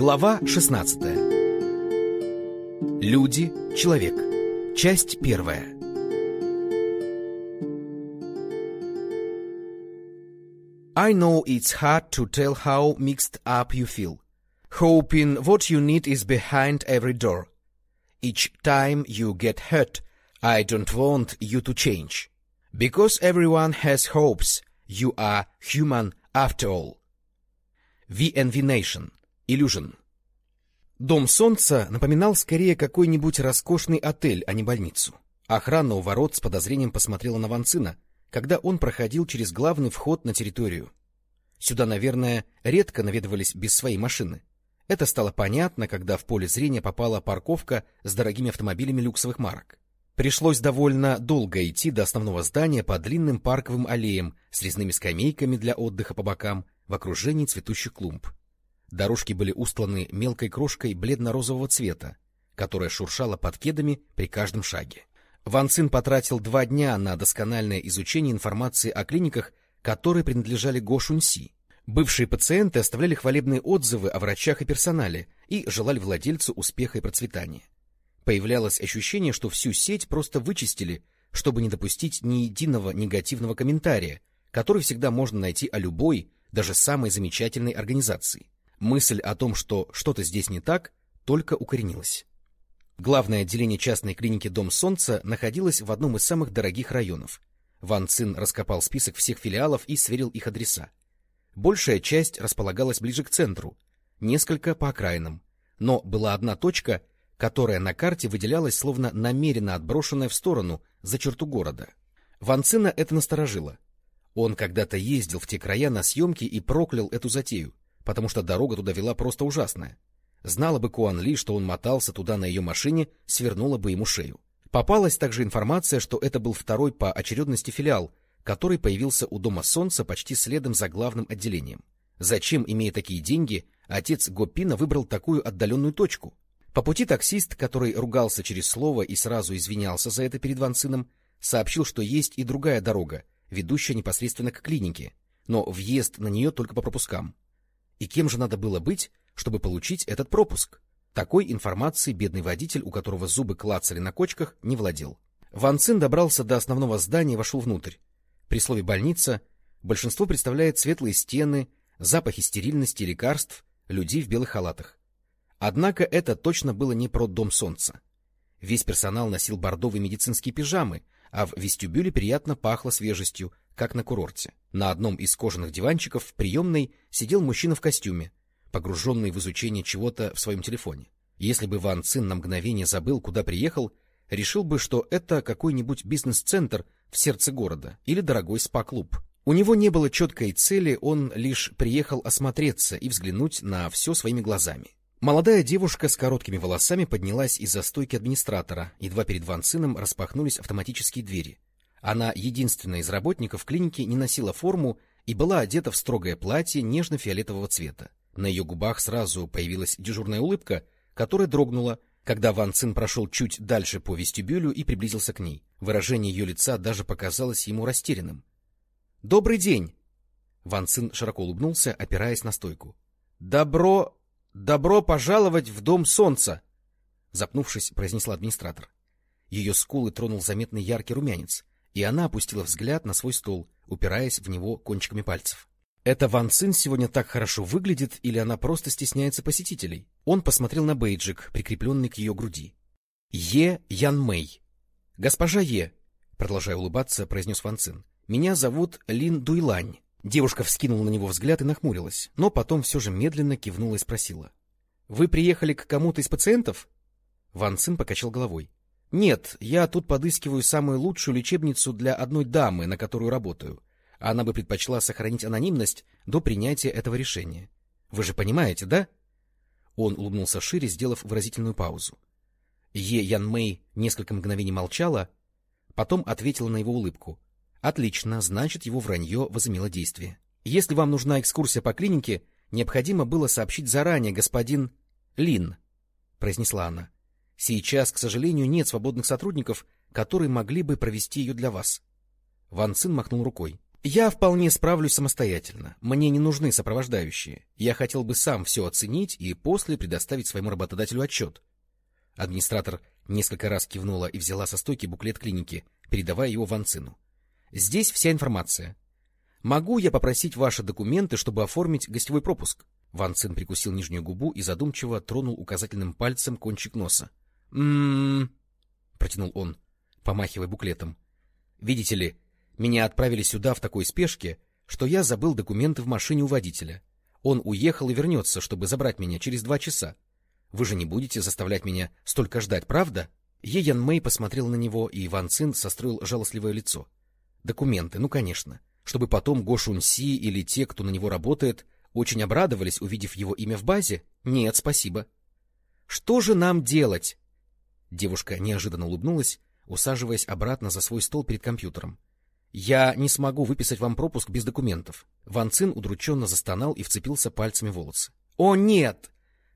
Глава 16. Люди, человек. Часть первая. I know it's hard to tell how mixed up you feel, hoping what you need is behind every door. Each time you get hurt, I don't want you to change. Because everyone has hopes, you are human after all. VNV Nation. Illusion. Дом Солнца напоминал скорее какой-нибудь роскошный отель, а не больницу. Охрана у ворот с подозрением посмотрела на Ванцина, когда он проходил через главный вход на территорию. Сюда, наверное, редко наведывались без своей машины. Это стало понятно, когда в поле зрения попала парковка с дорогими автомобилями люксовых марок. Пришлось довольно долго идти до основного здания по длинным парковым аллеям с резными скамейками для отдыха по бокам в окружении цветущих клумб. Дорожки были устланы мелкой крошкой бледно-розового цвета, которая шуршала под кедами при каждом шаге. Ван Цин потратил два дня на доскональное изучение информации о клиниках, которые принадлежали Го Шуньси. Бывшие пациенты оставляли хвалебные отзывы о врачах и персонале и желали владельцу успеха и процветания. Появлялось ощущение, что всю сеть просто вычистили, чтобы не допустить ни единого негативного комментария, который всегда можно найти о любой, даже самой замечательной организации. Мысль о том, что что-то здесь не так, только укоренилась. Главное отделение частной клиники «Дом Солнца» находилось в одном из самых дорогих районов. Ван Цин раскопал список всех филиалов и сверил их адреса. Большая часть располагалась ближе к центру, несколько по окраинам. Но была одна точка, которая на карте выделялась словно намеренно отброшенная в сторону, за черту города. Ван Цина это насторожило. Он когда-то ездил в те края на съемки и проклял эту затею, потому что дорога туда вела просто ужасная. Знала бы Куан Ли, что он мотался туда на ее машине, свернула бы ему шею. Попалась также информация, что это был второй по очередности филиал, который появился у Дома Солнца почти следом за главным отделением. Зачем, имея такие деньги, отец Гопина выбрал такую отдаленную точку? По пути таксист, который ругался через слово и сразу извинялся за это перед Ван Цином, сообщил, что есть и другая дорога, ведущая непосредственно к клинике, но въезд на нее только по пропускам. И кем же надо было быть, чтобы получить этот пропуск? Такой информации бедный водитель, у которого зубы клацали на кочках, не владел. Ван Цин добрался до основного здания и вошел внутрь. При слове «больница» большинство представляет светлые стены, запахи стерильности лекарств, людей в белых халатах. Однако это точно было не про Дом Солнца. Весь персонал носил бордовые медицинские пижамы, а в вестибюле приятно пахло свежестью, как на курорте. На одном из кожаных диванчиков в приемной сидел мужчина в костюме, погруженный в изучение чего-то в своем телефоне. Если бы Ван Цин на мгновение забыл, куда приехал, решил бы, что это какой-нибудь бизнес-центр в сердце города или дорогой спа-клуб. У него не было четкой цели, он лишь приехал осмотреться и взглянуть на все своими глазами. Молодая девушка с короткими волосами поднялась из-за стойки администратора, едва перед Ван Цином распахнулись автоматические двери. Она, единственная из работников клиники, не носила форму и была одета в строгое платье нежно-фиолетового цвета. На ее губах сразу появилась дежурная улыбка, которая дрогнула, когда Ван Цин прошел чуть дальше по вестибюлю и приблизился к ней. Выражение ее лица даже показалось ему растерянным. — Добрый день! Ван Цин широко улыбнулся, опираясь на стойку. — Добро... Добро пожаловать в Дом Солнца! Запнувшись, произнесла администратор. Ее скулы тронул заметный яркий румянец, и она опустила взгляд на свой стол, упираясь в него кончиками пальцев. Это Ван Цин сегодня так хорошо выглядит, или она просто стесняется посетителей? Он посмотрел на бейджик, прикрепленный к ее груди. Е Ян Мэй. Госпожа Е, продолжая улыбаться, произнес Ван Цин. Меня зовут Лин Дуйлань. Девушка вскинула на него взгляд и нахмурилась, но потом все же медленно кивнула и спросила. — Вы приехали к кому-то из пациентов? Ван Цин покачал головой. — Нет, я тут подыскиваю самую лучшую лечебницу для одной дамы, на которую работаю. Она бы предпочла сохранить анонимность до принятия этого решения. Вы же понимаете, да? Он улыбнулся шире, сделав выразительную паузу. Е Ян Мэй несколько мгновений молчала, потом ответила на его улыбку — Отлично, значит, его вранье возымело действие. Если вам нужна экскурсия по клинике, необходимо было сообщить заранее, господин Лин, произнесла она. Сейчас, к сожалению, нет свободных сотрудников, которые могли бы провести ее для вас. Ван Цин махнул рукой. Я вполне справлюсь самостоятельно. Мне не нужны сопровождающие. Я хотел бы сам все оценить и после предоставить своему работодателю отчет. Администратор несколько раз кивнула и взяла со стойки буклет клиники, передавая его Ванцину. Здесь вся информация. Могу я попросить ваши документы, чтобы оформить гостевой пропуск? Ван Цин прикусил нижнюю губу и задумчиво тронул указательным пальцем кончик носа. «М-м-м», протянул он, помахивая буклетом. «Видите ли, меня отправили сюда в такой спешке, что я забыл документы в машине у водителя. Он уехал и вернется, чтобы забрать меня через два часа. Вы же не будете заставлять меня столько ждать, правда?» Е Ян Мэй посмотрел на него, и Ван Цин состроил жалостливое лицо. «Документы, ну, конечно. Чтобы потом Го Шун Си или те, кто на него работает, очень обрадовались, увидев его имя в базе? Нет, спасибо. Что же нам делать? Девушка неожиданно улыбнулась, усаживаясь обратно за свой стол перед компьютером. Я не смогу выписать вам пропуск без документов. Ван Цин удрученно застонал и вцепился пальцами в волосы. О, нет!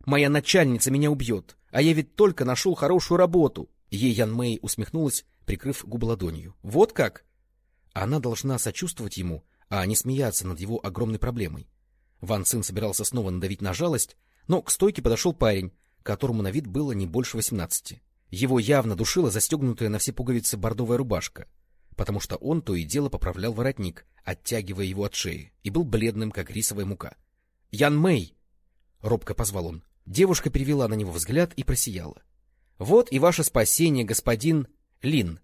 Моя начальница меня убьет, а я ведь только нашел хорошую работу. Ей Ян Мэй усмехнулась, прикрыв губы ладонью. Вот как? Она должна сочувствовать ему, а не смеяться над его огромной проблемой. Ван Цин собирался снова надавить на жалость, но к стойке подошел парень, которому на вид было не больше восемнадцати. Его явно душила застегнутая на все пуговицы бордовая рубашка, потому что он то и дело поправлял воротник, оттягивая его от шеи, и был бледным, как рисовая мука. — Ян Мэй! — робко позвал он. Девушка перевела на него взгляд и просияла. — Вот и ваше спасение, господин Лин!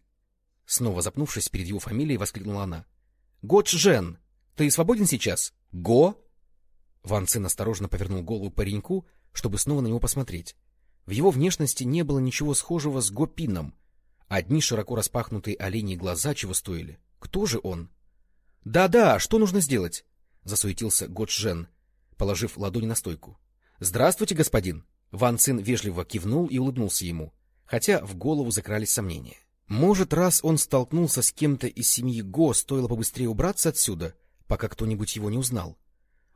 Снова запнувшись перед его фамилией, воскликнула она. — Го Чжен, ты свободен сейчас? — Го? Ван Цин осторожно повернул голову пареньку, чтобы снова на него посмотреть. В его внешности не было ничего схожего с Гопином. Одни широко распахнутые оленьи глаза чего стоили. Кто же он? «Да — Да-да, что нужно сделать? — засуетился Годжен, положив ладонь на стойку. — Здравствуйте, господин! Ван Цин вежливо кивнул и улыбнулся ему, хотя в голову закрались сомнения. Может, раз он столкнулся с кем-то из семьи Го, стоило побыстрее убраться отсюда, пока кто-нибудь его не узнал.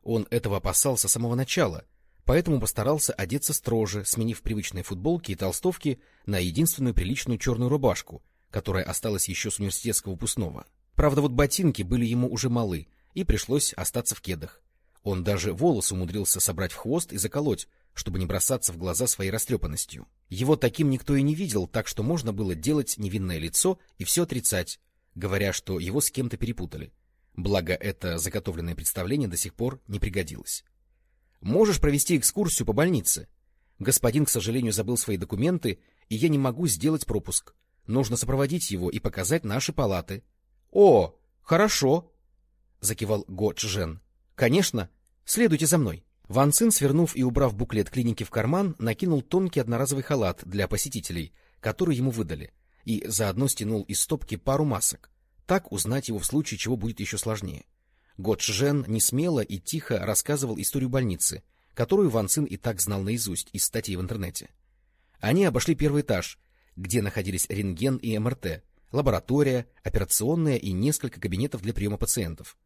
Он этого опасался с самого начала, поэтому постарался одеться строже, сменив привычные футболки и толстовки на единственную приличную черную рубашку, которая осталась еще с университетского выпускного. Правда, вот ботинки были ему уже малы, и пришлось остаться в кедах. Он даже волосы умудрился собрать в хвост и заколоть, чтобы не бросаться в глаза своей растрепанностью. Его таким никто и не видел, так что можно было делать невинное лицо и все отрицать, говоря, что его с кем-то перепутали. Благо, это заготовленное представление до сих пор не пригодилось. «Можешь провести экскурсию по больнице?» «Господин, к сожалению, забыл свои документы, и я не могу сделать пропуск. Нужно сопроводить его и показать наши палаты». «О, хорошо!» — закивал Го Чжен. «Конечно. Следуйте за мной». Ван Цин, свернув и убрав буклет клиники в карман, накинул тонкий одноразовый халат для посетителей, который ему выдали, и заодно стянул из стопки пару масок. Так узнать его в случае чего будет еще сложнее. Готшжен не смело и тихо рассказывал историю больницы, которую Ван Цин и так знал наизусть из статей в интернете. Они обошли первый этаж, где находились рентген и МРТ, лаборатория, операционная и несколько кабинетов для приема пациентов.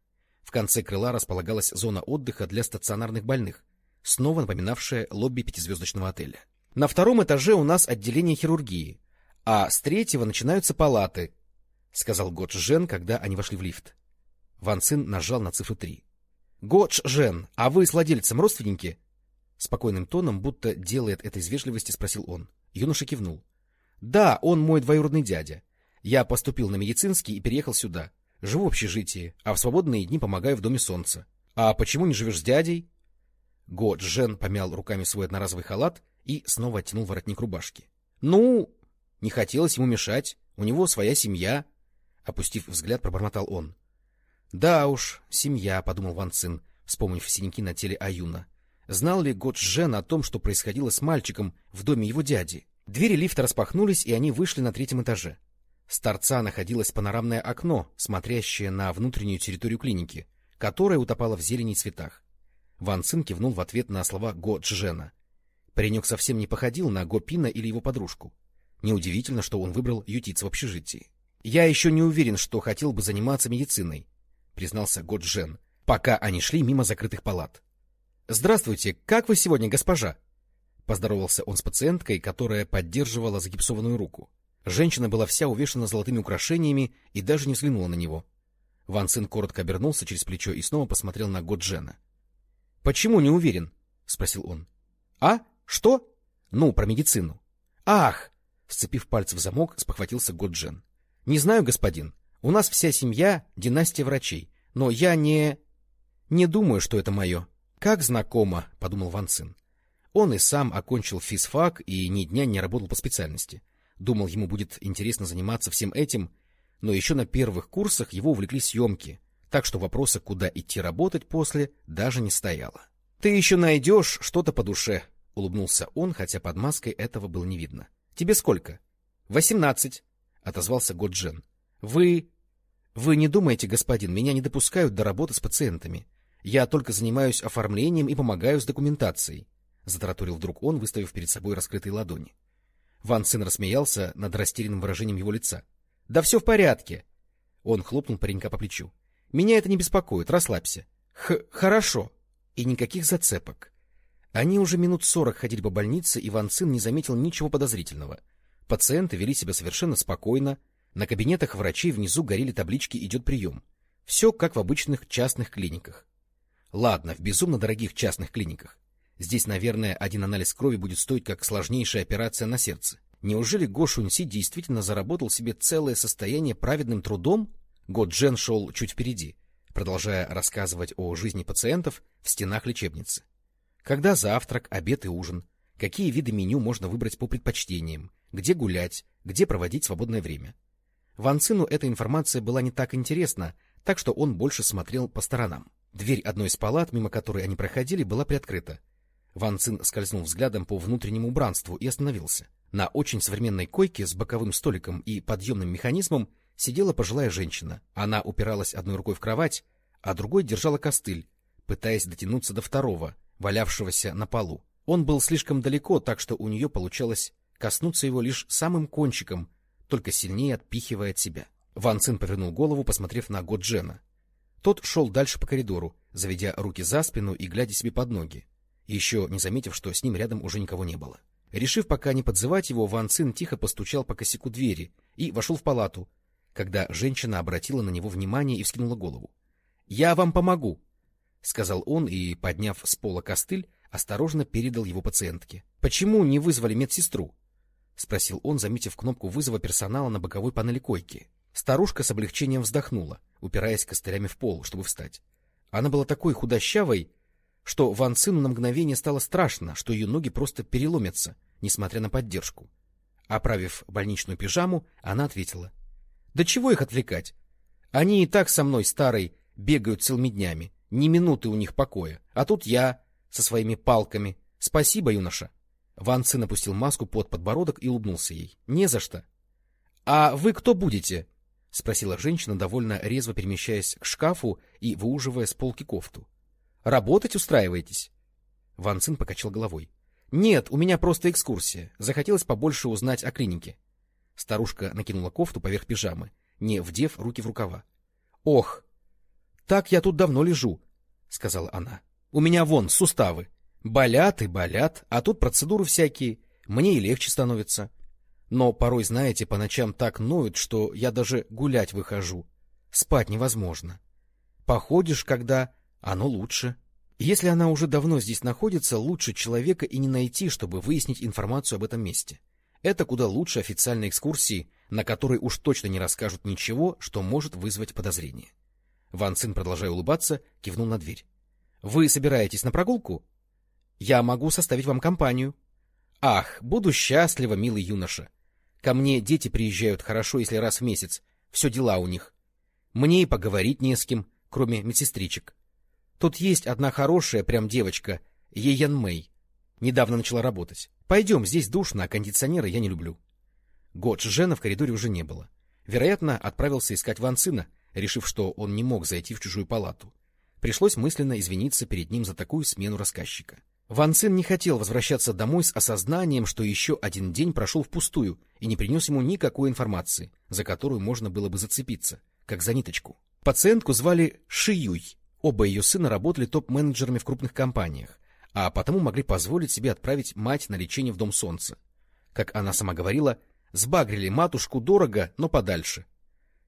В конце крыла располагалась зона отдыха для стационарных больных, снова напоминавшая лобби пятизвездочного отеля. На втором этаже у нас отделение хирургии, а с третьего начинаются палаты, — сказал Годж Жен, когда они вошли в лифт. Ван Цин нажал на цифру три. — Годж Жен, а вы с владельцем родственники? Спокойным тоном, будто делает это из вежливости, спросил он. Юноша кивнул. — Да, он мой двоюродный дядя. Я поступил на медицинский и переехал сюда. Живу в общежитии, а в свободные дни помогаю в Доме Солнца. А почему не живешь с дядей? Го Джен помял руками свой одноразовый халат и снова оттянул воротник рубашки. — Ну, не хотелось ему мешать. У него своя семья. Опустив взгляд, пробормотал он. — Да уж, семья, — подумал Ван Цин, вспомнив синяки на теле Аюна. Знал ли Год Жен о том, что происходило с мальчиком в доме его дяди? Двери лифта распахнулись, и они вышли на третьем этаже. С торца находилось панорамное окно, смотрящее на внутреннюю территорию клиники, которая утопала в зелени и цветах. Ван Цин кивнул в ответ на слова Го Джена. Паренек совсем не походил на Го Пина или его подружку. Неудивительно, что он выбрал ютиться в общежитии. — Я еще не уверен, что хотел бы заниматься медициной, — признался Годжен, пока они шли мимо закрытых палат. — Здравствуйте, как вы сегодня, госпожа? — поздоровался он с пациенткой, которая поддерживала загипсованную руку. Женщина была вся увешана золотыми украшениями и даже не взглянула на него. Ван Цин коротко обернулся через плечо и снова посмотрел на Годжена. — Почему не уверен? — спросил он. — А? Что? — Ну, про медицину. — Ах! — сцепив пальцы в замок, спохватился Годжен. — Не знаю, господин. У нас вся семья — династия врачей, но я не... Не думаю, что это мое. — Как знакомо, — подумал Ван Цин. Он и сам окончил физфак и ни дня не работал по специальности. Думал, ему будет интересно заниматься всем этим, но еще на первых курсах его увлекли съемки, так что вопроса, куда идти работать после, даже не стояло. — Ты еще найдешь что-то по душе, — улыбнулся он, хотя под маской этого было не видно. — Тебе сколько? — Восемнадцать, — отозвался Годжен. — Вы... Вы не думаете, господин, меня не допускают до работы с пациентами. Я только занимаюсь оформлением и помогаю с документацией, — затараторил вдруг он, выставив перед собой раскрытые ладони. Ван Цин рассмеялся над растерянным выражением его лица. — Да все в порядке. Он хлопнул паренька по плечу. — Меня это не беспокоит, расслабься. — Х Хорошо. И никаких зацепок. Они уже минут сорок ходили по больнице, и Ван Цин не заметил ничего подозрительного. Пациенты вели себя совершенно спокойно, на кабинетах врачей внизу горели таблички «Идет прием». Все как в обычных частных клиниках. Ладно, в безумно дорогих частных клиниках. Здесь, наверное, один анализ крови будет стоить как сложнейшая операция на сердце. Неужели Го Шуньси действительно заработал себе целое состояние праведным трудом? Го Джен шел чуть впереди, продолжая рассказывать о жизни пациентов в стенах лечебницы. Когда завтрак, обед и ужин, какие виды меню можно выбрать по предпочтениям, где гулять, где проводить свободное время. Ван Цину эта информация была не так интересна, так что он больше смотрел по сторонам. Дверь одной из палат, мимо которой они проходили, была приоткрыта. Ван Цин скользнул взглядом по внутреннему убранству и остановился. На очень современной койке с боковым столиком и подъемным механизмом сидела пожилая женщина. Она упиралась одной рукой в кровать, а другой держала костыль, пытаясь дотянуться до второго, валявшегося на полу. Он был слишком далеко, так что у нее получалось коснуться его лишь самым кончиком, только сильнее отпихивая от себя. Ван Цин повернул голову, посмотрев на Годжена. Тот шел дальше по коридору, заведя руки за спину и глядя себе под ноги еще не заметив, что с ним рядом уже никого не было. Решив пока не подзывать его, Ван Цин тихо постучал по косяку двери и вошел в палату, когда женщина обратила на него внимание и вскинула голову. — Я вам помогу, — сказал он и, подняв с пола костыль, осторожно передал его пациентке. — Почему не вызвали медсестру? — спросил он, заметив кнопку вызова персонала на боковой панели койки. Старушка с облегчением вздохнула, упираясь костылями в пол, чтобы встать. Она была такой худощавой, что Ван Цину на мгновение стало страшно, что ее ноги просто переломятся, несмотря на поддержку. Оправив больничную пижаму, она ответила. — Да чего их отвлекать? Они и так со мной, старой, бегают целыми днями, ни минуты у них покоя, а тут я со своими палками. Спасибо, юноша. Ван Цин опустил маску под подбородок и улыбнулся ей. — Не за что. — А вы кто будете? — спросила женщина, довольно резво перемещаясь к шкафу и выуживая с полки кофту. Работать устраиваетесь? Ван Цин покачал головой. — Нет, у меня просто экскурсия. Захотелось побольше узнать о клинике. Старушка накинула кофту поверх пижамы, не вдев руки в рукава. — Ох, так я тут давно лежу, — сказала она. — У меня вон суставы. Болят и болят, а тут процедуры всякие. Мне и легче становится. Но порой, знаете, по ночам так ноют, что я даже гулять выхожу. Спать невозможно. Походишь, когда оно лучше. Если она уже давно здесь находится, лучше человека и не найти, чтобы выяснить информацию об этом месте. Это куда лучше официальной экскурсии, на которой уж точно не расскажут ничего, что может вызвать подозрение. Ван Цин, продолжая улыбаться, кивнул на дверь. — Вы собираетесь на прогулку? — Я могу составить вам компанию. — Ах, буду счастлива, милый юноша. Ко мне дети приезжают хорошо, если раз в месяц. Все дела у них. Мне и поговорить не с кем, кроме медсестричек. Тут есть одна хорошая прям девочка, Еян Мэй. Недавно начала работать. Пойдем, здесь душно, а кондиционера я не люблю. Годж Жена в коридоре уже не было. Вероятно, отправился искать Ван Цина, решив, что он не мог зайти в чужую палату. Пришлось мысленно извиниться перед ним за такую смену рассказчика. Ван Цин не хотел возвращаться домой с осознанием, что еще один день прошел впустую и не принес ему никакой информации, за которую можно было бы зацепиться, как за ниточку. Пациентку звали Шиюй, Оба ее сына работали топ-менеджерами в крупных компаниях, а потому могли позволить себе отправить мать на лечение в Дом Солнца. Как она сама говорила, сбагрили матушку дорого, но подальше.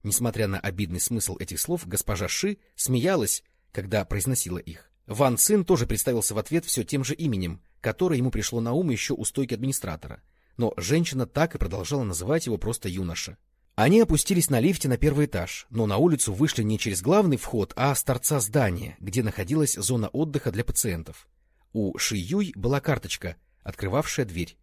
Несмотря на обидный смысл этих слов, госпожа Ши смеялась, когда произносила их. Ван Цин тоже представился в ответ все тем же именем, которое ему пришло на ум еще у стойки администратора. Но женщина так и продолжала называть его просто юноша. Они опустились на лифте на первый этаж, но на улицу вышли не через главный вход, а с торца здания, где находилась зона отдыха для пациентов. У Ши Юй была карточка, открывавшая дверь.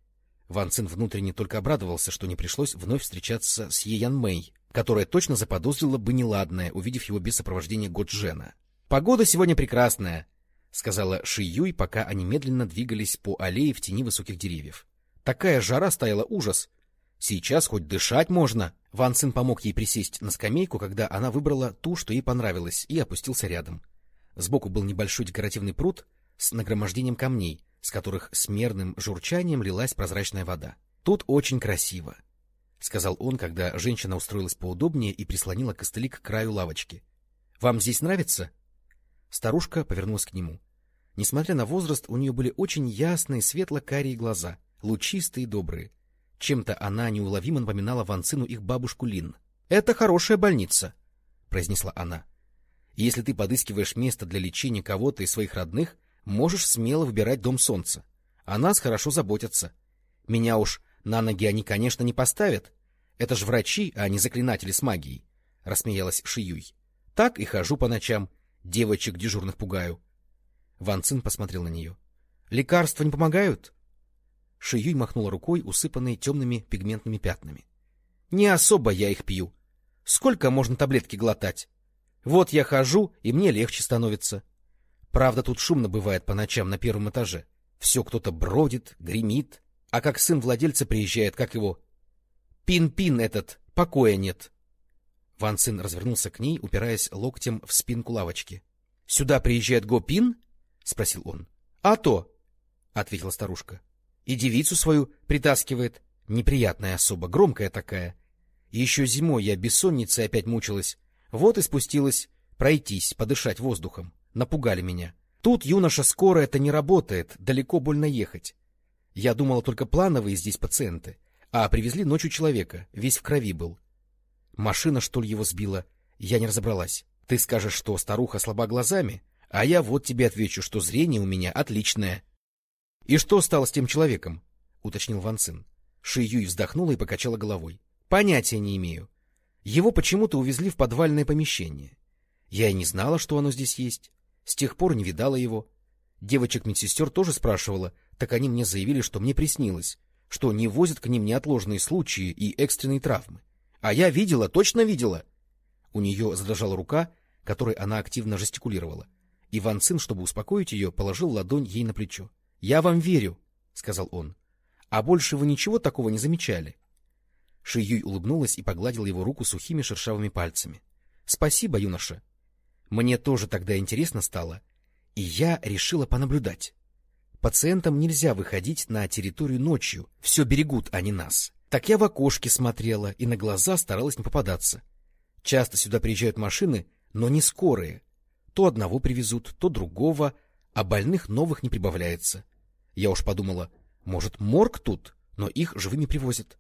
Ван Цин внутренне только обрадовался, что не пришлось вновь встречаться с Еян Мэй, которая точно заподозрила бы неладное, увидев его без сопровождения Годжена. — Погода сегодня прекрасная, — сказала Ши Юй, пока они медленно двигались по аллее в тени высоких деревьев. — Такая жара стояла ужас. Сейчас хоть дышать можно. Ван Цин помог ей присесть на скамейку, когда она выбрала ту, что ей понравилось, и опустился рядом. Сбоку был небольшой декоративный пруд с нагромождением камней, с которых с мерным журчанием лилась прозрачная вода. Тут очень красиво. — сказал он, когда женщина устроилась поудобнее и прислонила костыли к краю лавочки. — Вам здесь нравится? Старушка повернулась к нему. Несмотря на возраст, у нее были очень ясные светло-карие глаза, лучистые и добрые. Чем-то она неуловимо напоминала Ванцину их бабушку Лин. — Это хорошая больница, — произнесла она. — Если ты подыскиваешь место для лечения кого-то из своих родных, можешь смело выбирать Дом Солнца. О нас хорошо заботятся. Меня уж на ноги они, конечно, не поставят. Это ж врачи, а не заклинатели с магией, — рассмеялась Шиюй. Так и хожу по ночам, девочек дежурных пугаю. Ван Цин посмотрел на нее. — Лекарства не помогают? Шиюй махнула рукой, усыпанной темными пигментными пятнами. — Не особо я их пью. Сколько можно таблетки глотать? Вот я хожу, и мне легче становится. Правда, тут шумно бывает по ночам на первом этаже. Все кто-то бродит, гремит, а как сын владельца приезжает, как его... Пин-пин этот, покоя нет. Ван Цин развернулся к ней, упираясь локтем в спинку лавочки. — Сюда приезжает Го-пин? — спросил он. — А то, — ответила старушка. — И девицу свою притаскивает. Неприятная особа, громкая такая. Еще зимой я бессонницей опять мучилась. Вот и спустилась пройтись, подышать воздухом. Напугали меня. Тут, юноша, скоро это не работает, далеко больно ехать. Я думала только плановые здесь пациенты, а привезли ночью человека, весь в крови был. Машина, что ли, его сбила? Я не разобралась. Ты скажешь, что старуха слаба глазами, а я вот тебе отвечу, что зрение у меня отличное. — И что стало с тем человеком? — уточнил Ван Цин. Ши Юй вздохнула и покачала головой. — Понятия не имею. Его почему-то увезли в подвальное помещение. Я и не знала, что оно здесь есть. С тех пор не видала его. Девочек-медсестер тоже спрашивала, так они мне заявили, что мне приснилось, что не возят к ним неотложные случаи и экстренные травмы. А я видела, точно видела. У нее задрожала рука, которой она активно жестикулировала. Иван Цин, чтобы успокоить ее, положил ладонь ей на плечо. — Я вам верю, — сказал он. — А больше вы ничего такого не замечали? Шиюй улыбнулась и погладила его руку сухими шершавыми пальцами. — Спасибо, юноша. Мне тоже тогда интересно стало, и я решила понаблюдать. Пациентам нельзя выходить на территорию ночью, все берегут они нас. Так я в окошке смотрела и на глаза старалась не попадаться. Часто сюда приезжают машины, но не скорые. То одного привезут, то другого, а больных новых не прибавляется. Я уж подумала, может, морг тут, но их живыми привозят.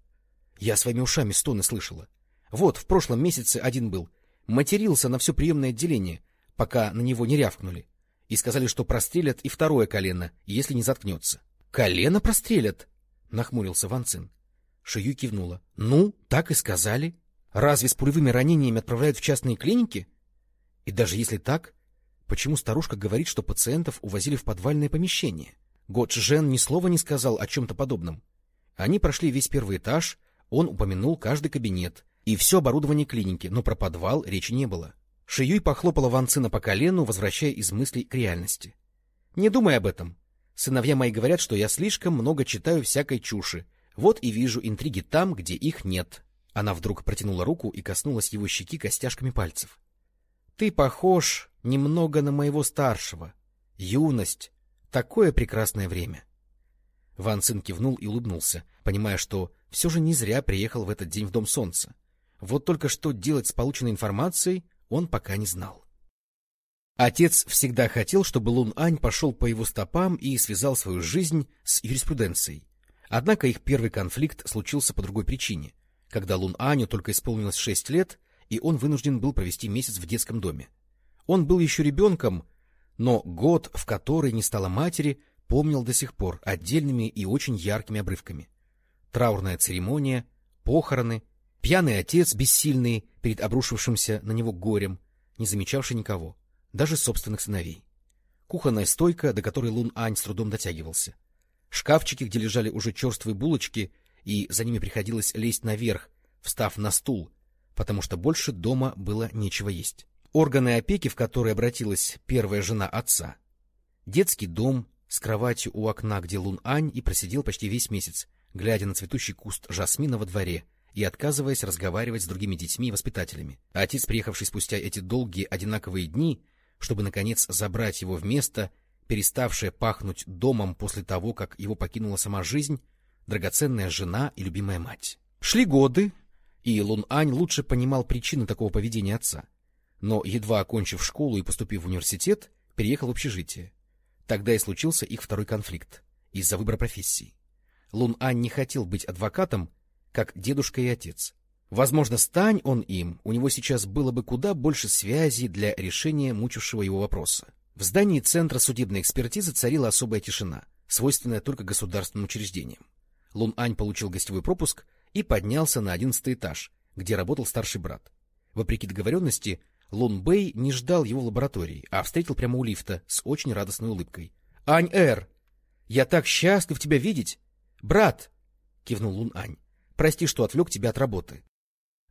Я своими ушами стоны слышала. Вот, в прошлом месяце один был. Матерился на все приемное отделение, пока на него не рявкнули и сказали, что прострелят и второе колено, если не заткнется. — Колено прострелят? — нахмурился Ван Цин. Шию кивнула. — Ну, так и сказали. Разве с пулевыми ранениями отправляют в частные клиники? И даже если так, почему старушка говорит, что пациентов увозили в подвальное помещение? Год Жен ни слова не сказал о чем-то подобном. Они прошли весь первый этаж, он упомянул каждый кабинет и все оборудование клиники, но про подвал речи не было. Шиюй похлопала Ван Цина по колену, возвращая из мыслей к реальности. — Не думай об этом. Сыновья мои говорят, что я слишком много читаю всякой чуши. Вот и вижу интриги там, где их нет. Она вдруг протянула руку и коснулась его щеки костяшками пальцев. — Ты похож немного на моего старшего. Юность. Такое прекрасное время. Ван Цин кивнул и улыбнулся, понимая, что все же не зря приехал в этот день в Дом Солнца. Вот только что делать с полученной информацией он пока не знал. Отец всегда хотел, чтобы Лун Ань пошел по его стопам и связал свою жизнь с юриспруденцией. Однако их первый конфликт случился по другой причине. Когда Лун Аню только исполнилось шесть лет, и он вынужден был провести месяц в детском доме. Он был еще ребенком, но год, в который не стало матери, помнил до сих пор отдельными и очень яркими обрывками. Траурная церемония, похороны, пьяный отец, бессильный перед обрушившимся на него горем, не замечавший никого, даже собственных сыновей. Кухонная стойка, до которой Лун Ань с трудом дотягивался. Шкафчики, где лежали уже черствые булочки, и за ними приходилось лезть наверх, встав на стул, потому что больше дома было нечего есть. Органы опеки, в которые обратилась первая жена отца. Детский дом с кроватью у окна, где Лун Ань и просидел почти весь месяц, глядя на цветущий куст жасмина во дворе и отказываясь разговаривать с другими детьми и воспитателями. А отец, приехавший спустя эти долгие одинаковые дни, чтобы, наконец, забрать его в место, переставшее пахнуть домом после того, как его покинула сама жизнь, драгоценная жена и любимая мать. Шли годы, и Лун Ань лучше понимал причины такого поведения отца. Но, едва окончив школу и поступив в университет, переехал в общежитие. Тогда и случился их второй конфликт из-за выбора профессии. Лун Ань не хотел быть адвокатом, как дедушка и отец. Возможно, стань он им, у него сейчас было бы куда больше связей для решения мучившего его вопроса. В здании Центра судебной экспертизы царила особая тишина, свойственная только государственным учреждениям. Лун Ань получил гостевой пропуск и поднялся на одиннадцатый этаж, где работал старший брат. Вопреки договоренности, Лун Бэй не ждал его в лаборатории, а встретил прямо у лифта с очень радостной улыбкой. — Ань Эр, я так счастлив тебя видеть! Брат! — кивнул Лун Ань. — Прости, что отвлек тебя от работы.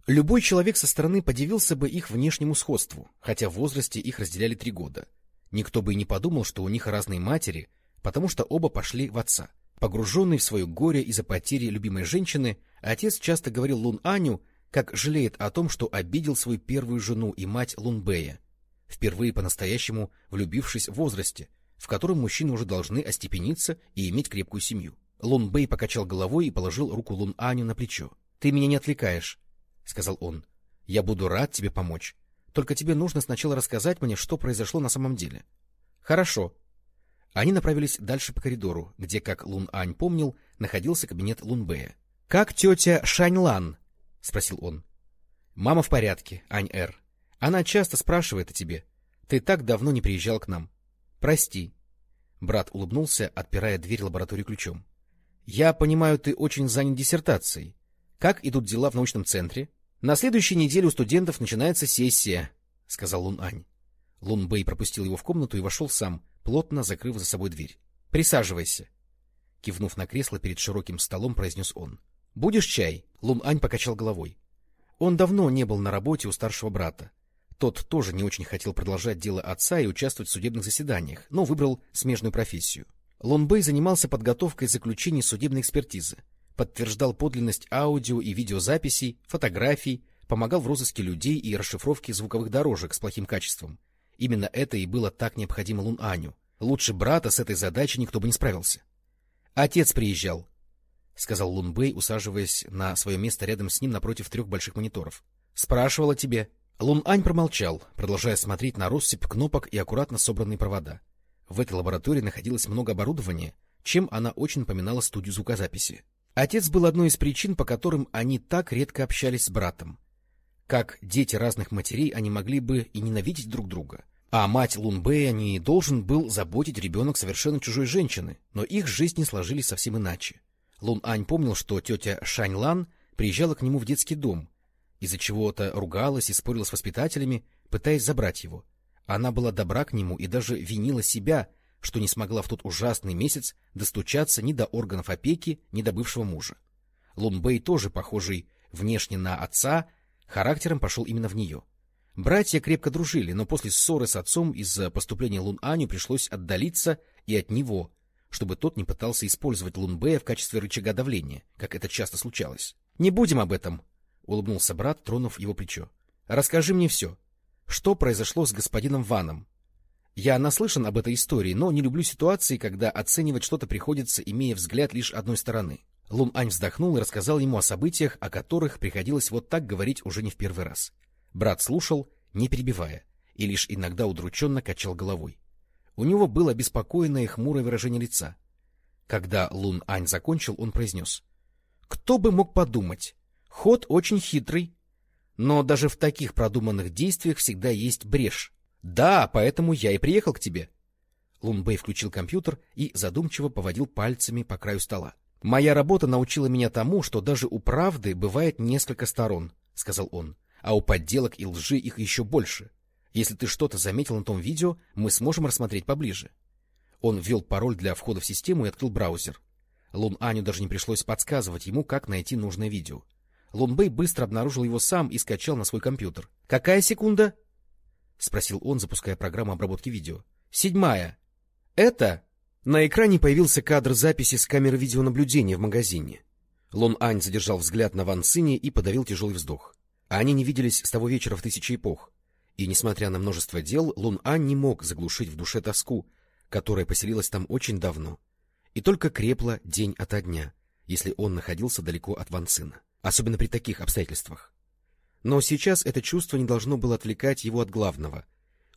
Любой человек со стороны подивился бы их внешнему сходству, хотя в возрасте их разделяли три года. Никто бы и не подумал, что у них разные матери, потому что оба пошли в отца. Погруженный в свое горе из-за потери любимой женщины, отец часто говорил Лун Аню, как жалеет о том, что обидел свою первую жену и мать Лунбея, впервые по-настоящему влюбившись в возрасте, в котором мужчины уже должны остепениться и иметь крепкую семью. Лун Бэй покачал головой и положил руку Лун Аню на плечо. — Ты меня не отвлекаешь, — сказал он. — Я буду рад тебе помочь. Только тебе нужно сначала рассказать мне, что произошло на самом деле. — Хорошо, они направились дальше по коридору, где, как Лун Ань помнил, находился кабинет Лунбэя. — Как тетя Шаньлан? — спросил он. — Мама в порядке, Ань-Эр. Она часто спрашивает о тебе. Ты так давно не приезжал к нам. Прости. Брат улыбнулся, отпирая дверь лаборатории ключом. — Я понимаю, ты очень занят диссертацией. Как идут дела в научном центре? — На следующей неделе у студентов начинается сессия, — сказал Лун Ань. Лун Бэй пропустил его в комнату и вошел сам, плотно закрыв за собой дверь. — Присаживайся. Кивнув на кресло перед широким столом, произнес он. — Будешь чай? Лун Ань покачал головой. Он давно не был на работе у старшего брата. Тот тоже не очень хотел продолжать дело отца и участвовать в судебных заседаниях, но выбрал смежную профессию. Лун Бэй занимался подготовкой заключений судебной экспертизы, подтверждал подлинность аудио и видеозаписей, фотографий, помогал в розыске людей и расшифровке звуковых дорожек с плохим качеством, Именно это и было так необходимо Лун Аню. Лучше брата с этой задачей никто бы не справился. — Отец приезжал, — сказал Лун Бэй, усаживаясь на свое место рядом с ним напротив трех больших мониторов. — Спрашивал о тебе. Лун Ань промолчал, продолжая смотреть на россыпь кнопок и аккуратно собранные провода. В этой лаборатории находилось много оборудования, чем она очень напоминала студию звукозаписи. Отец был одной из причин, по которым они так редко общались с братом. Как дети разных матерей, они могли бы и ненавидеть друг друга. А мать Лунбэя не должен был заботить ребенок совершенно чужой женщины, но их жизни сложились совсем иначе. Лун Ань помнил, что тетя Шань Лан приезжала к нему в детский дом, из-за чего-то ругалась и спорила с воспитателями, пытаясь забрать его. Она была добра к нему и даже винила себя, что не смогла в тот ужасный месяц достучаться ни до органов опеки, ни до бывшего мужа. Лун Бэй, тоже похожий внешне на отца, характером пошел именно в нее. Братья крепко дружили, но после ссоры с отцом из-за поступления Лун Аню пришлось отдалиться и от него, чтобы тот не пытался использовать Лун Бэя в качестве рычага давления, как это часто случалось. — Не будем об этом, — улыбнулся брат, тронув его плечо. — Расскажи мне все. Что произошло с господином Ваном? Я наслышан об этой истории, но не люблю ситуации, когда оценивать что-то приходится, имея взгляд лишь одной стороны. Лун Ань вздохнул и рассказал ему о событиях, о которых приходилось вот так говорить уже не в первый раз. Брат слушал, не перебивая, и лишь иногда удрученно качал головой. У него было беспокойное и хмурое выражение лица. Когда Лун Ань закончил, он произнес. — Кто бы мог подумать? Ход очень хитрый. Но даже в таких продуманных действиях всегда есть брешь. Да, поэтому я и приехал к тебе. Лун Бэй включил компьютер и задумчиво поводил пальцами по краю стола. — Моя работа научила меня тому, что даже у правды бывает несколько сторон, — сказал он, — а у подделок и лжи их еще больше. Если ты что-то заметил на том видео, мы сможем рассмотреть поближе. Он ввел пароль для входа в систему и открыл браузер. Лун Аню даже не пришлось подсказывать ему, как найти нужное видео. Лун Бэй быстро обнаружил его сам и скачал на свой компьютер. — Какая секунда? — спросил он, запуская программу обработки видео. — Седьмая. — Это? На экране появился кадр записи с камеры видеонаблюдения в магазине. Лун Ань задержал взгляд на Ван Цине и подавил тяжелый вздох. Они не виделись с того вечера в тысячи эпох. И, несмотря на множество дел, Лун Ань не мог заглушить в душе тоску, которая поселилась там очень давно и только крепла день ото дня, если он находился далеко от Ван Цина, особенно при таких обстоятельствах. Но сейчас это чувство не должно было отвлекать его от главного.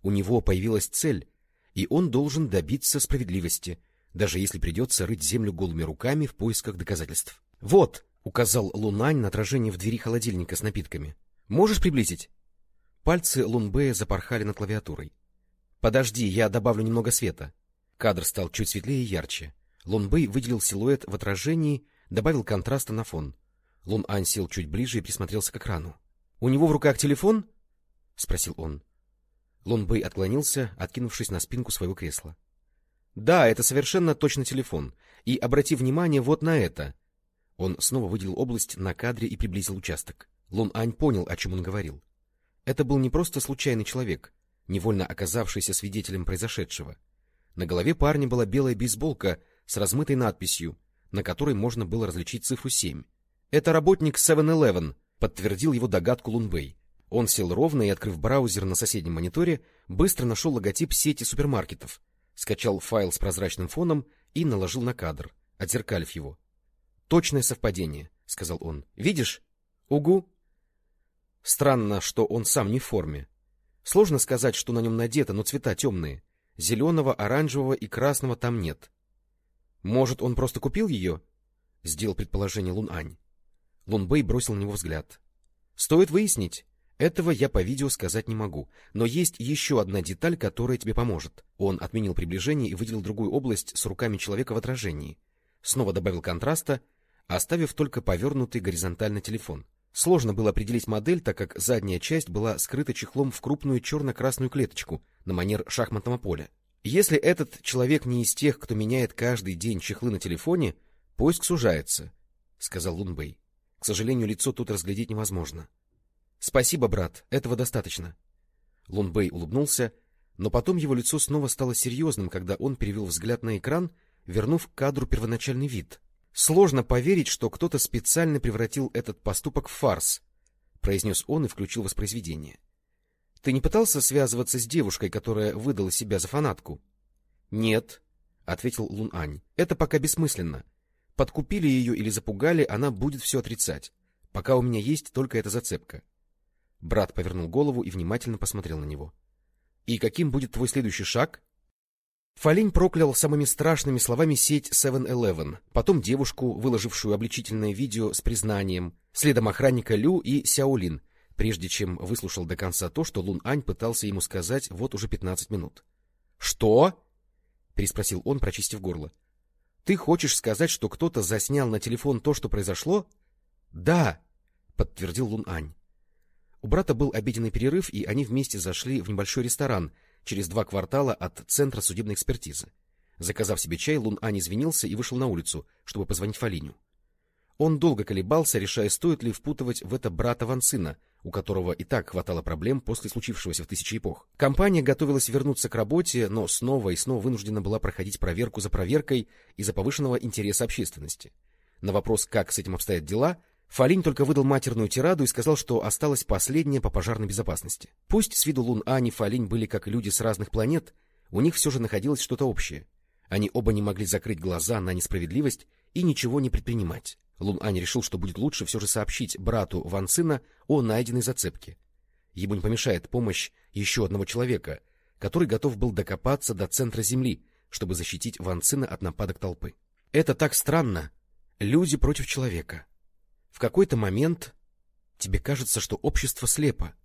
У него появилась цель, и он должен добиться справедливости, даже если придется рыть землю голыми руками в поисках доказательств. — Вот! — указал Лунань на отражение в двери холодильника с напитками. — Можешь приблизить? Пальцы Лунбея запорхали над клавиатурой. — Подожди, я добавлю немного света. Кадр стал чуть светлее и ярче. Лунбэй выделил силуэт в отражении, добавил контраста на фон. Лун Ань сел чуть ближе и присмотрелся к экрану. — У него в руках телефон? — спросил он. Лун Бэй отклонился, откинувшись на спинку своего кресла. — Да, это совершенно точно телефон. И обрати внимание вот на это. Он снова выделил область на кадре и приблизил участок. Лун Ань понял, о чем он говорил. Это был не просто случайный человек, невольно оказавшийся свидетелем произошедшего. На голове парня была белая бейсболка с размытой надписью, на которой можно было различить цифру 7. «Это работник 7-Eleven», — подтвердил его догадку Лунбэй. Он сел ровно и, открыв браузер на соседнем мониторе, быстро нашел логотип сети супермаркетов, скачал файл с прозрачным фоном и наложил на кадр, отзеркалив его. «Точное совпадение», — сказал он. «Видишь? Угу». Странно, что он сам не в форме. Сложно сказать, что на нем надето, но цвета темные. Зеленого, оранжевого и красного там нет. Может, он просто купил ее? — сделал предположение Лун Ань. Лун Бэй бросил на него взгляд. — Стоит выяснить. Этого я по видео сказать не могу, но есть еще одна деталь, которая тебе поможет. Он отменил приближение и выделил другую область с руками человека в отражении. Снова добавил контраста, оставив только повернутый горизонтально телефон. Сложно было определить модель, так как задняя часть была скрыта чехлом в крупную черно-красную клеточку на манер шахматного поля. Если этот человек не из тех, кто меняет каждый день чехлы на телефоне, поиск сужается, — сказал Лунбэй. К сожалению, лицо тут разглядеть невозможно. — Спасибо, брат, этого достаточно. Лунбэй улыбнулся, но потом его лицо снова стало серьезным, когда он перевел взгляд на экран, вернув кадру первоначальный вид. — Сложно поверить, что кто-то специально превратил этот поступок в фарс, — произнес он и включил воспроизведение. — ты не пытался связываться с девушкой, которая выдала себя за фанатку? — Нет, — ответил Лун Ань. — Это пока бессмысленно. Подкупили ее или запугали, она будет все отрицать. Пока у меня есть только эта зацепка. Брат повернул голову и внимательно посмотрел на него. — И каким будет твой следующий шаг? Фалинь проклял самыми страшными словами сеть 7-Eleven, потом девушку, выложившую обличительное видео с признанием, следом охранника Лю и Сяолин, прежде чем выслушал до конца то, что Лун Ань пытался ему сказать вот уже пятнадцать минут. — Что? — переспросил он, прочистив горло. — Ты хочешь сказать, что кто-то заснял на телефон то, что произошло? — Да, — подтвердил Лун Ань. У брата был обеденный перерыв, и они вместе зашли в небольшой ресторан через два квартала от Центра судебной экспертизы. Заказав себе чай, Лун Ань извинился и вышел на улицу, чтобы позвонить Фалиню. Он долго колебался, решая, стоит ли впутывать в это брата Ван Цина, у которого и так хватало проблем после случившегося в тысячи эпох. Компания готовилась вернуться к работе, но снова и снова вынуждена была проходить проверку за проверкой из-за повышенного интереса общественности. На вопрос, как с этим обстоят дела, Фалинь только выдал матерную тираду и сказал, что осталось последнее по пожарной безопасности. Пусть с виду Лун Ани и Фалинь были как люди с разных планет, у них все же находилось что-то общее. Они оба не могли закрыть глаза на несправедливость и ничего не предпринимать. Лун Ань решил, что будет лучше все же сообщить брату Ван Цина о найденной зацепке. Ему не помешает помощь еще одного человека, который готов был докопаться до центра Земли, чтобы защитить Ван Цина от нападок толпы. Это так странно. Люди против человека. В какой-то момент Тебе кажется, что общество слепо,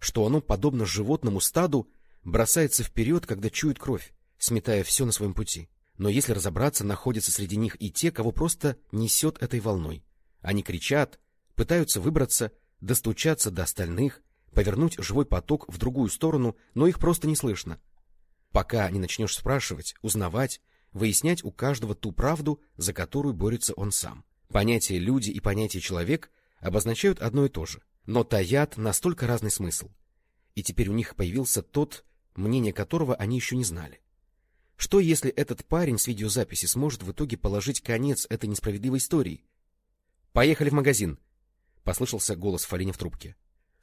что оно, подобно животному стаду, бросается вперед, когда чует кровь, сметая все на своем пути. Но если разобраться, находятся среди них и те, кого просто несет этой волной. Они кричат, пытаются выбраться, достучаться до остальных, повернуть живой поток в другую сторону, но их просто не слышно. Пока не начнешь спрашивать, узнавать, выяснять у каждого ту правду, за которую борется он сам. Понятие «люди» и понятие «человек» обозначают одно и то же, но таят настолько разный смысл. И теперь у них появился тот, мнение которого они еще не знали. Что, если этот парень с видеозаписи сможет в итоге положить конец этой несправедливой истории? — Поехали в магазин! — послышался голос Фалине в трубке.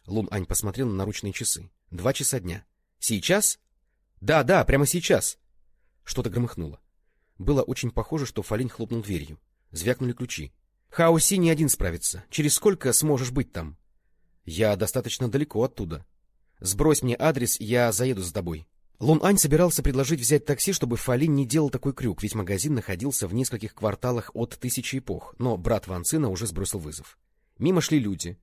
Лун Ань посмотрел на наручные часы. Два часа дня. — Сейчас? — Да, да, прямо сейчас! Что-то громыхнуло. Было очень похоже, что Фалинь хлопнул дверью. Звякнули ключи. — Хаоси не один справится. Через сколько сможешь быть там? — Я достаточно далеко оттуда. Сбрось мне адрес, я заеду за тобой. Лун Ань собирался предложить взять такси, чтобы Фалин не делал такой крюк, ведь магазин находился в нескольких кварталах от Тысячи Эпох, но брат Ван Цина уже сбросил вызов. Мимо шли люди.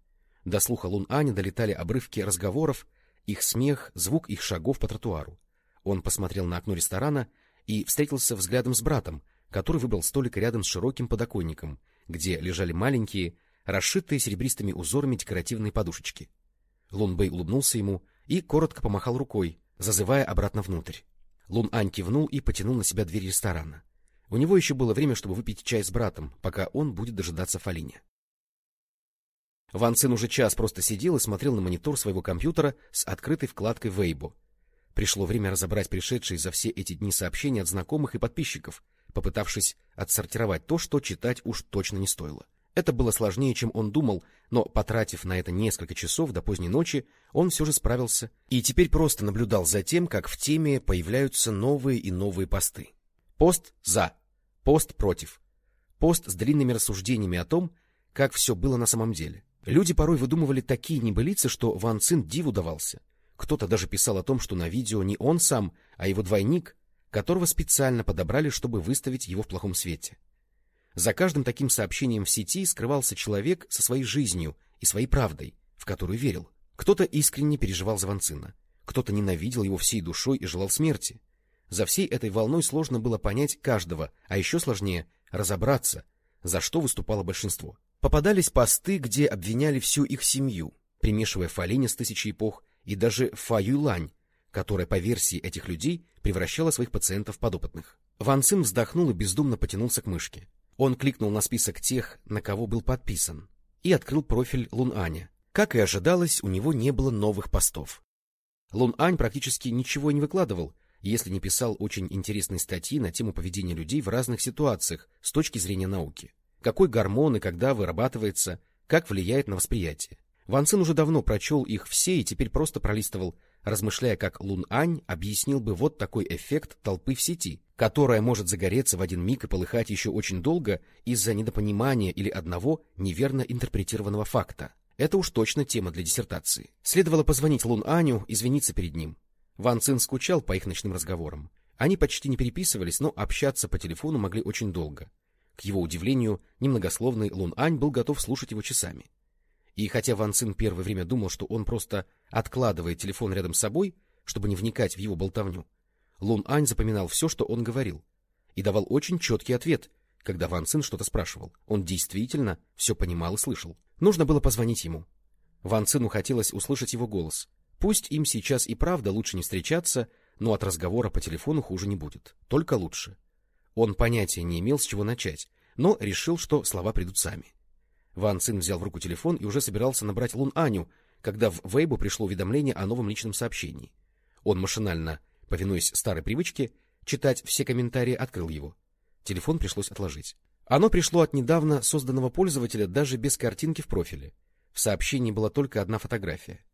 До слуха Лун Аня долетали обрывки разговоров, их смех, звук их шагов по тротуару. Он посмотрел на окно ресторана и встретился взглядом с братом, который выбрал столик рядом с широким подоконником, где лежали маленькие, расшитые серебристыми узорами декоративные подушечки. Лун Бэй улыбнулся ему и коротко помахал рукой, зазывая обратно внутрь. Лун Ань кивнул и потянул на себя дверь ресторана. У него еще было время, чтобы выпить чай с братом, пока он будет дожидаться Фалине. Ван Цин уже час просто сидел и смотрел на монитор своего компьютера с открытой вкладкой Weibo. Пришло время разобрать пришедшие за все эти дни сообщения от знакомых и подписчиков, попытавшись отсортировать то, что читать уж точно не стоило. Это было сложнее, чем он думал, но, потратив на это несколько часов до поздней ночи, он все же справился и теперь просто наблюдал за тем, как в теме появляются новые и новые посты. Пост «за», пост «против», пост с длинными рассуждениями о том, как все было на самом деле. Люди порой выдумывали такие небылицы, что Ван Цин диву давался. Кто-то даже писал о том, что на видео не он сам, а его двойник, которого специально подобрали, чтобы выставить его в плохом свете. За каждым таким сообщением в сети скрывался человек со своей жизнью и своей правдой, в которую верил. Кто-то искренне переживал за Ванцина, кто-то ненавидел его всей душой и желал смерти. За всей этой волной сложно было понять каждого, а еще сложнее разобраться, за что выступало большинство. Попадались посты, где обвиняли всю их семью, примешивая Фалине с тысячи эпох и даже Фа Юйлань, которая, по версии этих людей, превращала своих пациентов подопытных. Ван Цин вздохнул и бездумно потянулся к мышке. Он кликнул на список тех, на кого был подписан, и открыл профиль Лун-Аня. Как и ожидалось, у него не было новых постов. Лун-Ань практически ничего не выкладывал, если не писал очень интересные статьи на тему поведения людей в разных ситуациях с точки зрения науки. Какой гормон и когда вырабатывается, как влияет на восприятие. Ван Цин уже давно прочел их все и теперь просто пролистывал размышляя, как Лун Ань объяснил бы вот такой эффект толпы в сети, которая может загореться в один миг и полыхать еще очень долго из-за недопонимания или одного неверно интерпретированного факта. Это уж точно тема для диссертации. Следовало позвонить Лун Аню, извиниться перед ним. Ван Цин скучал по их ночным разговорам. Они почти не переписывались, но общаться по телефону могли очень долго. К его удивлению, немногословный Лун Ань был готов слушать его часами. И хотя Ван Цин первое время думал, что он просто откладывает телефон рядом с собой, чтобы не вникать в его болтовню, Лун Ань запоминал все, что он говорил, и давал очень четкий ответ, когда Ван Цин что-то спрашивал. Он действительно все понимал и слышал. Нужно было позвонить ему. Ван Цину хотелось услышать его голос. Пусть им сейчас и правда лучше не встречаться, но от разговора по телефону хуже не будет. Только лучше. Он понятия не имел, с чего начать, но решил, что слова придут сами. Ван Цин взял в руку телефон и уже собирался набрать Лун Аню, когда в Вейбу пришло уведомление о новом личном сообщении. Он машинально, повинуясь старой привычке, читать все комментарии, открыл его. Телефон пришлось отложить. Оно пришло от недавно созданного пользователя даже без картинки в профиле. В сообщении была только одна фотография.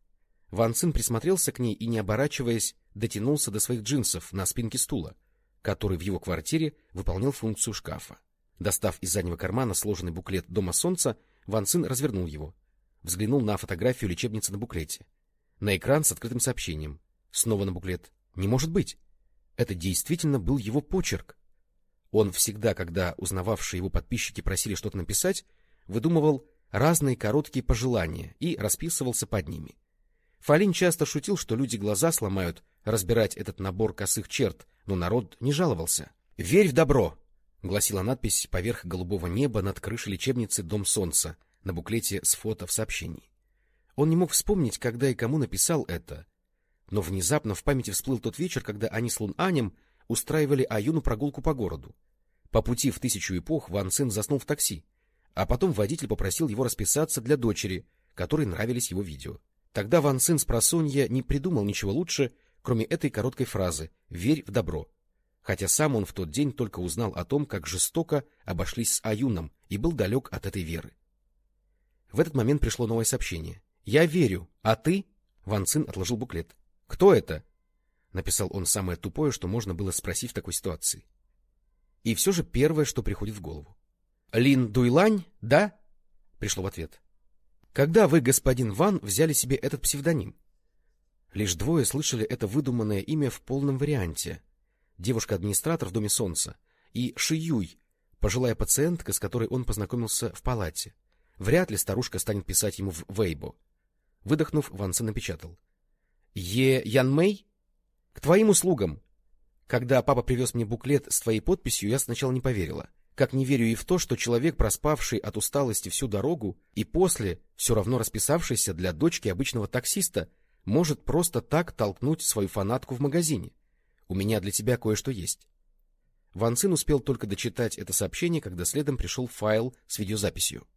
Ван Цин присмотрелся к ней и, не оборачиваясь, дотянулся до своих джинсов на спинке стула, который в его квартире выполнял функцию шкафа. Достав из заднего кармана сложенный буклет «Дома солнца», Ван Цин развернул его. Взглянул на фотографию лечебницы на буклете. На экран с открытым сообщением. Снова на буклет. Не может быть! Это действительно был его почерк. Он всегда, когда узнававшие его подписчики просили что-то написать, выдумывал разные короткие пожелания и расписывался под ними. Фалин часто шутил, что люди глаза сломают разбирать этот набор косых черт, но народ не жаловался. «Верь в добро!» — гласила надпись поверх голубого неба над крышей лечебницы «Дом солнца» на буклете с фото в сообщении. Он не мог вспомнить, когда и кому написал это, но внезапно в памяти всплыл тот вечер, когда они с Лун Анем устраивали Аюну прогулку по городу. По пути в тысячу эпох Ван Цин заснул в такси, а потом водитель попросил его расписаться для дочери, которой нравились его видео. Тогда Ван Цин с просонья не придумал ничего лучше, кроме этой короткой фразы «Верь в добро», хотя сам он в тот день только узнал о том, как жестоко обошлись с Аюном и был далек от этой веры. В этот момент пришло новое сообщение. «Я верю, а ты?» Ван Цин отложил буклет. «Кто это?» — написал он самое тупое, что можно было спросить в такой ситуации. И все же первое, что приходит в голову. «Лин Дуйлань, да?» — пришло в ответ. Когда вы, господин Ван, взяли себе этот псевдоним? Лишь двое слышали это выдуманное имя в полном варианте. Девушка-администратор в Доме Солнца и Шиюй, пожилая пациентка, с которой он познакомился в палате. Вряд ли старушка станет писать ему в Вейбо. Выдохнув, Ван Цен напечатал. — Е Ян Мэй? — К твоим услугам. Когда папа привез мне буклет с твоей подписью, я сначала не поверила. — как не верю и в то, что человек, проспавший от усталости всю дорогу и после все равно расписавшийся для дочки обычного таксиста, может просто так толкнуть свою фанатку в магазине. У меня для тебя кое-что есть. Ван Цин успел только дочитать это сообщение, когда следом пришел файл с видеозаписью.